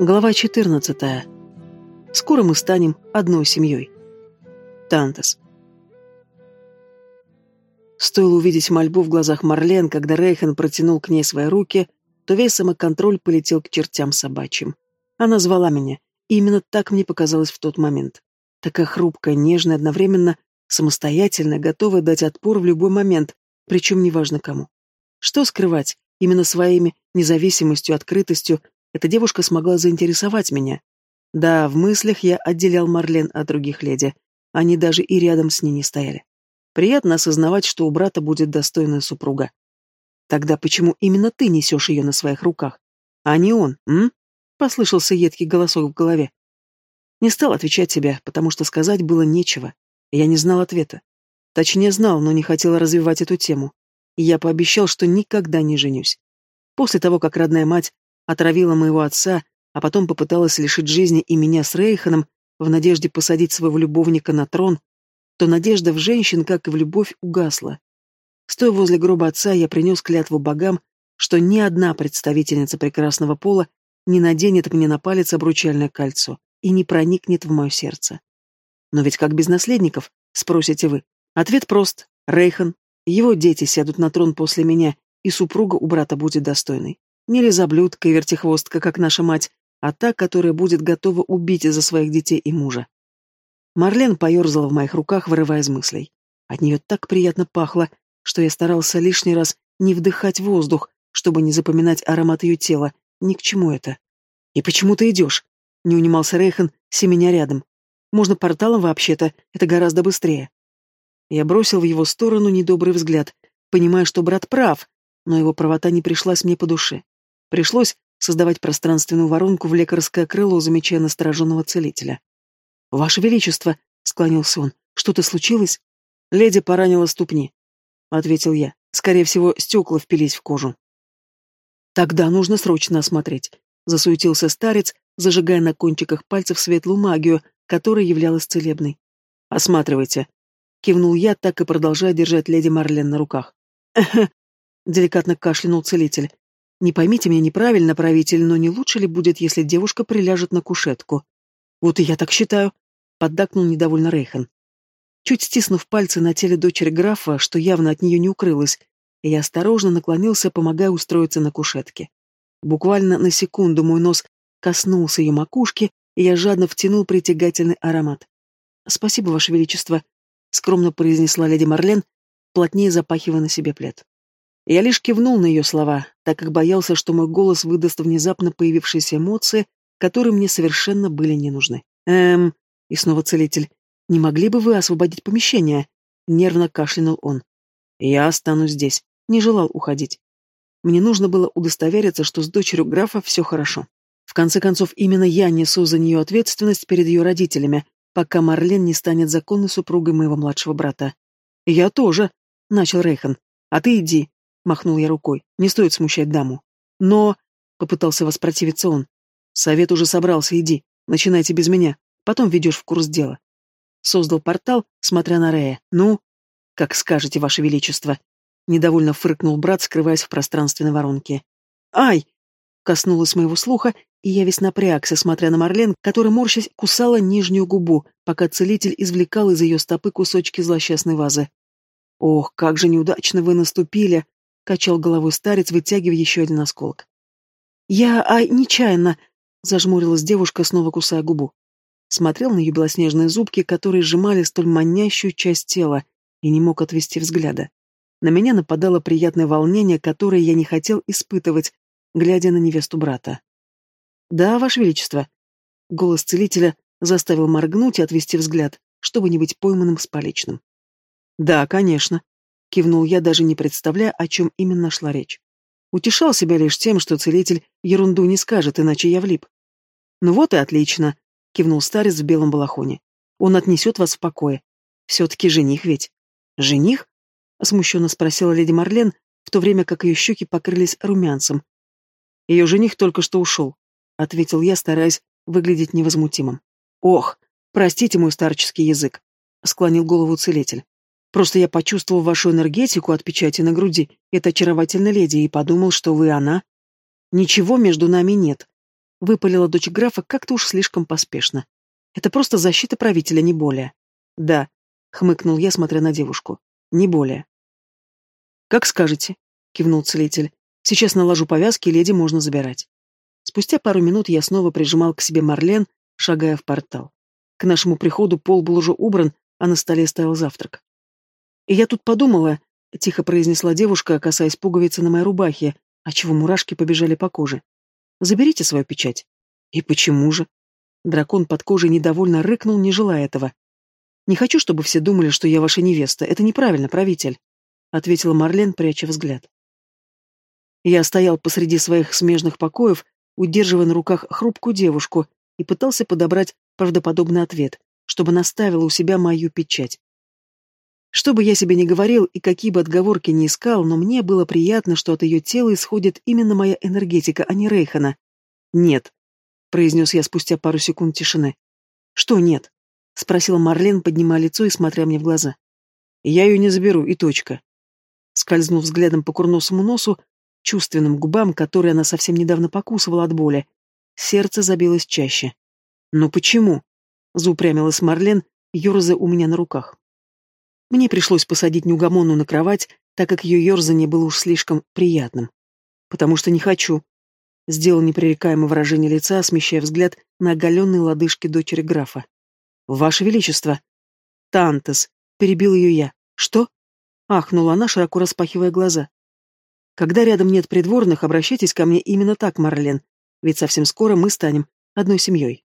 Глава 14. Скоро мы станем одной семьей. Тантас. Стоило увидеть мольбу в глазах Марлен, когда Рейхан протянул к ней свои руки, то весь самоконтроль полетел к чертям собачьим. Она звала меня, и именно так мне показалось в тот момент. Такая хрупкая, нежная, одновременно самостоятельная, готовая дать отпор в любой момент, причем неважно кому. Что скрывать, именно своими независимостью, открытостью эта девушка смогла заинтересовать меня. Да, в мыслях я отделял Марлен от других леди. Они даже и рядом с ней не стояли. Приятно осознавать, что у брата будет достойная супруга. Тогда почему именно ты несешь ее на своих руках, а не он, м? Послышался едкий голосок в голове. Не стал отвечать себе, потому что сказать было нечего. Я не знал ответа. Точнее, знал, но не хотел развивать эту тему. Я пообещал, что никогда не женюсь. После того, как родная мать отравила моего отца, а потом попыталась лишить жизни и меня с Рейханом в надежде посадить своего любовника на трон, то надежда в женщин, как и в любовь, угасла. Стоя возле гроба отца, я принес клятву богам, что ни одна представительница прекрасного пола не наденет мне на палец обручальное кольцо и не проникнет в мое сердце. Но ведь как без наследников, спросите вы? Ответ прост. Рейхан, его дети сядут на трон после меня, и супруга у брата будет достойной. Не лизоблюдка и вертихвостка, как наша мать, а та, которая будет готова убить из-за своих детей и мужа. Марлен поерзала в моих руках, вырывая из мыслей. От нее так приятно пахло, что я старался лишний раз не вдыхать воздух, чтобы не запоминать аромат ее тела. Ни к чему это. «И почему ты идешь?» — не унимался Рейхан, семеня рядом. «Можно порталом вообще-то, это гораздо быстрее». Я бросил в его сторону недобрый взгляд, понимая, что брат прав, но его правота не пришлась мне по душе. Пришлось создавать пространственную воронку в лекарское крыло, замечая настороженного целителя. «Ваше Величество!» — склонился он. «Что-то случилось?» «Леди поранила ступни», — ответил я. «Скорее всего, стекла впились в кожу». «Тогда нужно срочно осмотреть», — засуетился старец, зажигая на кончиках пальцев светлую магию, которая являлась целебной. «Осматривайте», — кивнул я, так и продолжая держать леди Марлен на руках. «Эхе», — деликатно кашлянул целитель. Не поймите меня неправильно, правитель, но не лучше ли будет, если девушка приляжет на кушетку? Вот и я так считаю, поддакнул недовольно Рейхан. Чуть стиснув пальцы на теле дочери графа, что явно от нее не укрылось, я осторожно наклонился, помогая устроиться на кушетке. Буквально на секунду мой нос коснулся ее макушки, и я жадно втянул притягательный аромат. «Спасибо, Ваше Величество», — скромно произнесла леди Марлен, плотнее запахивая на себе плед. Я лишь кивнул на ее слова, так как боялся, что мой голос выдаст внезапно появившиеся эмоции, которые мне совершенно были не нужны. «Эм...» — и снова целитель. «Не могли бы вы освободить помещение?» — нервно кашлянул он. «Я останусь здесь. Не желал уходить. Мне нужно было удостовериться, что с дочерью графа все хорошо. В конце концов, именно я несу за нее ответственность перед ее родителями, пока Марлен не станет законной супругой моего младшего брата. «Я тоже», — начал Рейхан. «А ты иди, Махнул я рукой. Не стоит смущать даму. Но... Попытался воспротивиться он. Совет уже собрался, иди. Начинайте без меня. Потом ведешь в курс дела. Создал портал, смотря на Рея. Ну, как скажете, ваше величество. Недовольно фыркнул брат, скрываясь в пространственной воронке. Ай! Коснулась моего слуха, и я весь напрягся, смотря на Марлен, которая, морщась, кусала нижнюю губу, пока целитель извлекал из ее стопы кусочки злосчастной вазы. «Ох, как же неудачно вы наступили!» — качал головой старец, вытягивая еще один осколок. «Я... ай, нечаянно!» — зажмурилась девушка, снова кусая губу. Смотрел на ее белоснежные зубки, которые сжимали столь манящую часть тела, и не мог отвести взгляда. На меня нападало приятное волнение, которое я не хотел испытывать, глядя на невесту брата. «Да, Ваше Величество!» Голос целителя заставил моргнуть и отвести взгляд, чтобы не быть пойманным с поличным. «Да, конечно», Кивнул я, даже не представляя, о чем именно шла речь. Утешал себя лишь тем, что целитель ерунду не скажет, иначе я влип. «Ну вот и отлично», — кивнул старец в белом балахоне. «Он отнесет вас в покое. Все-таки жених ведь». «Жених?» — смущенно спросила леди Марлен, в то время как ее щеки покрылись румянцем. «Ее жених только что ушел», — ответил я, стараясь выглядеть невозмутимым. «Ох, простите мой старческий язык», — склонил голову целитель. Просто я почувствовал вашу энергетику от печати на груди, это очаровательная леди, и подумал, что вы она. Ничего между нами нет. Выпалила дочь графа как-то уж слишком поспешно. Это просто защита правителя, не более. Да, хмыкнул я, смотря на девушку. Не более. Как скажете, кивнул целитель. Сейчас наложу повязки, леди можно забирать. Спустя пару минут я снова прижимал к себе Марлен, шагая в портал. К нашему приходу пол был уже убран, а на столе стоял завтрак. И я тут подумала, тихо произнесла девушка, касаясь пуговицы на моей рубахе, отчего мурашки побежали по коже. Заберите свою печать. И почему же? Дракон под кожей недовольно рыкнул, не желая этого. Не хочу, чтобы все думали, что я ваша невеста. Это неправильно, правитель, ответила Марлен, пряча взгляд. Я стоял посреди своих смежных покоев, удерживая на руках хрупкую девушку, и пытался подобрать правдоподобный ответ, чтобы наставила у себя мою печать. Что бы я себе ни говорил и какие бы отговорки ни искал, но мне было приятно, что от ее тела исходит именно моя энергетика, а не Рейхана. «Нет», — произнес я спустя пару секунд тишины. «Что нет?» — спросила Марлен, поднимая лицо и смотря мне в глаза. «Я ее не заберу, и точка». Скользнув взглядом по курносому носу, чувственным губам, которые она совсем недавно покусывала от боли, сердце забилось чаще. «Но почему?» — заупрямилась Марлен, ерзая у меня на руках. Мне пришлось посадить неугомонную на кровать, так как ее ерзание было уж слишком приятным. «Потому что не хочу», — сделал непререкаемое выражение лица, смещая взгляд на оголенные лодыжки дочери графа. «Ваше Величество!» «Тантес!» — перебил ее я. «Что?» — ахнула она, широко распахивая глаза. «Когда рядом нет придворных, обращайтесь ко мне именно так, Марлен, ведь совсем скоро мы станем одной семьей».